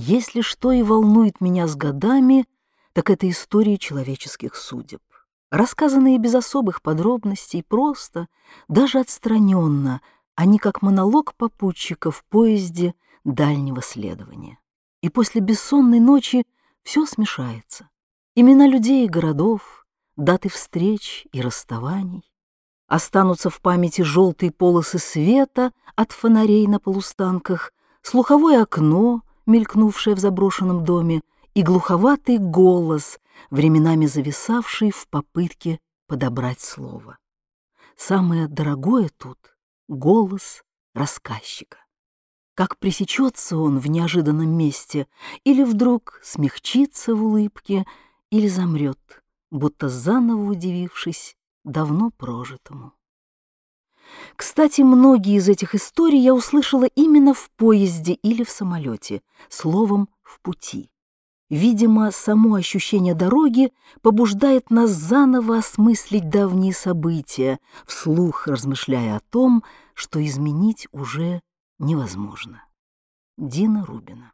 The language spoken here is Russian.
Если что и волнует меня с годами, так это истории человеческих судеб, рассказанные без особых подробностей, просто, даже отстраненно, а не как монолог попутчика в поезде дальнего следования. И после бессонной ночи все смешается. Имена людей и городов, даты встреч и расставаний. Останутся в памяти желтые полосы света от фонарей на полустанках, слуховое окно, мелькнувшее в заброшенном доме, и глуховатый голос, временами зависавший в попытке подобрать слово. Самое дорогое тут — голос рассказчика. Как пресечется он в неожиданном месте, или вдруг смягчится в улыбке, или замрет, будто заново удивившись давно прожитому. Кстати, многие из этих историй я услышала именно в поезде или в самолете, словом, в пути. Видимо, само ощущение дороги побуждает нас заново осмыслить давние события, вслух размышляя о том, что изменить уже невозможно. Дина Рубина